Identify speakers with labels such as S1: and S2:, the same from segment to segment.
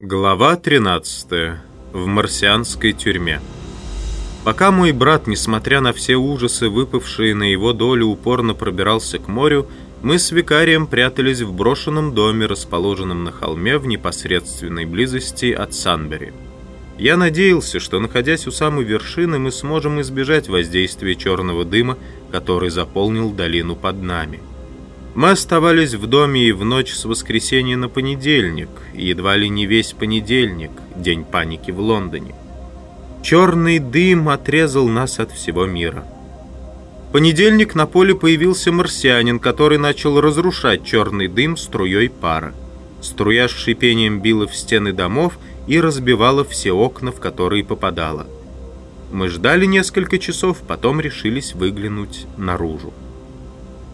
S1: Глава 13. В марсианской тюрьме. Пока мой брат, несмотря на все ужасы, выпавшие на его долю, упорно пробирался к морю, мы с викарием прятались в брошенном доме, расположенном на холме в непосредственной близости от Санбери. Я надеялся, что, находясь у самой вершины, мы сможем избежать воздействия черного дыма, который заполнил долину под нами. Мы оставались в доме и в ночь с воскресенья на понедельник, едва ли не весь понедельник, день паники в Лондоне. Черный дым отрезал нас от всего мира. В понедельник на поле появился марсианин, который начал разрушать черный дым струей пара. Струя с шипением била в стены домов и разбивала все окна, в которые попадала. Мы ждали несколько часов, потом решились выглянуть наружу.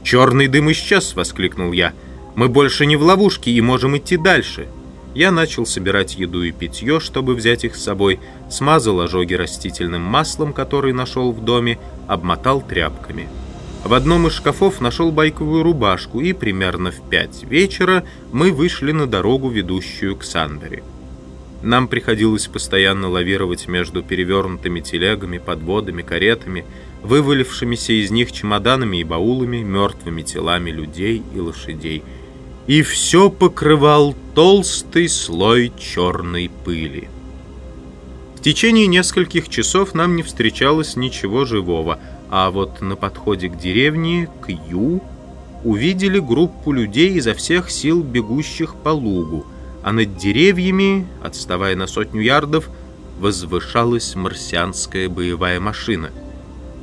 S1: «Черный дым исчез!» — воскликнул я. «Мы больше не в ловушке и можем идти дальше!» Я начал собирать еду и питье, чтобы взять их с собой, смазал ожоги растительным маслом, который нашел в доме, обмотал тряпками. В одном из шкафов нашел байковую рубашку, и примерно в пять вечера мы вышли на дорогу, ведущую к Сандере. Нам приходилось постоянно лавировать между перевернутыми телегами, подводами, каретами, вывалившимися из них чемоданами и баулами, мертвыми телами людей и лошадей. И все покрывал толстый слой черной пыли. В течение нескольких часов нам не встречалось ничего живого, а вот на подходе к деревне, к Ю, увидели группу людей изо всех сил бегущих по лугу, а над деревьями, отставая на сотню ярдов, возвышалась марсианская боевая машина —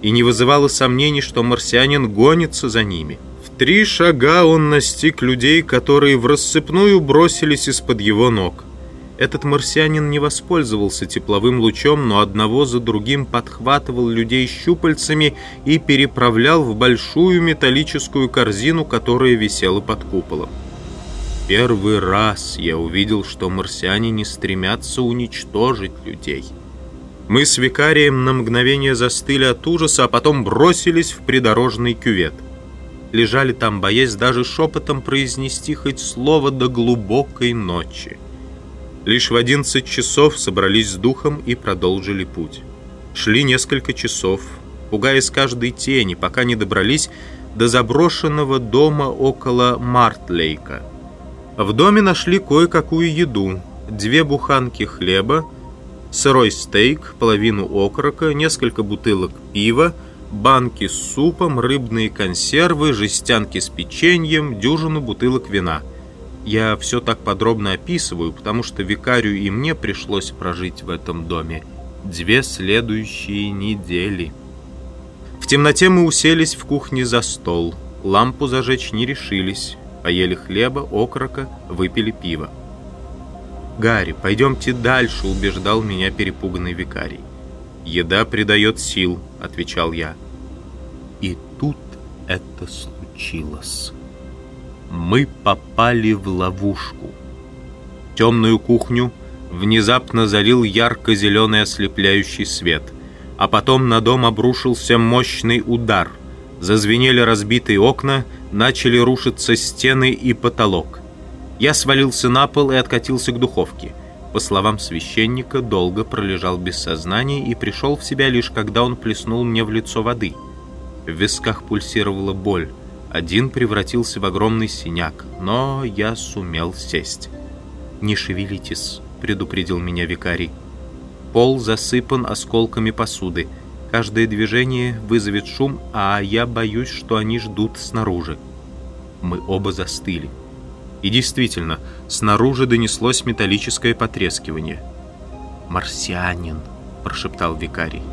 S1: и не вызывало сомнений, что марсианин гонится за ними. В три шага он настиг людей, которые в рассыпную бросились из-под его ног. Этот марсианин не воспользовался тепловым лучом, но одного за другим подхватывал людей щупальцами и переправлял в большую металлическую корзину, которая висела под куполом. Первый раз я увидел, что марсиане не стремятся уничтожить людей. Мы с викарием на мгновение застыли от ужаса, а потом бросились в придорожный кювет. Лежали там, боясь даже шепотом произнести хоть слово до глубокой ночи. Лишь в одиннадцать часов собрались с духом и продолжили путь. Шли несколько часов, пугаясь каждой тени, пока не добрались до заброшенного дома около Мартлейка. В доме нашли кое-какую еду, две буханки хлеба, сырой стейк, половину окорока, несколько бутылок пива, банки с супом, рыбные консервы, жестянки с печеньем, дюжину бутылок вина. Я все так подробно описываю, потому что викарию и мне пришлось прожить в этом доме две следующие недели. В темноте мы уселись в кухне за стол. Лампу зажечь не решились. Поели хлеба, окорока, выпили пиво. «Гарри, пойдемте дальше», — убеждал меня перепуганный викарий. «Еда придает сил», — отвечал я. И тут это случилось. Мы попали в ловушку. Темную кухню внезапно залил ярко-зеленый ослепляющий свет, а потом на дом обрушился мощный удар. Зазвенели разбитые окна, начали рушиться стены и потолок. Я свалился на пол и откатился к духовке. По словам священника, долго пролежал без сознания и пришел в себя лишь когда он плеснул мне в лицо воды. В висках пульсировала боль. Один превратился в огромный синяк, но я сумел сесть. «Не шевелитесь», — предупредил меня викарий. Пол засыпан осколками посуды. Каждое движение вызовет шум, а я боюсь, что они ждут снаружи. Мы оба застыли. И действительно, снаружи донеслось металлическое потрескивание. «Марсианин», — прошептал викарий.